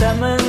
Tamil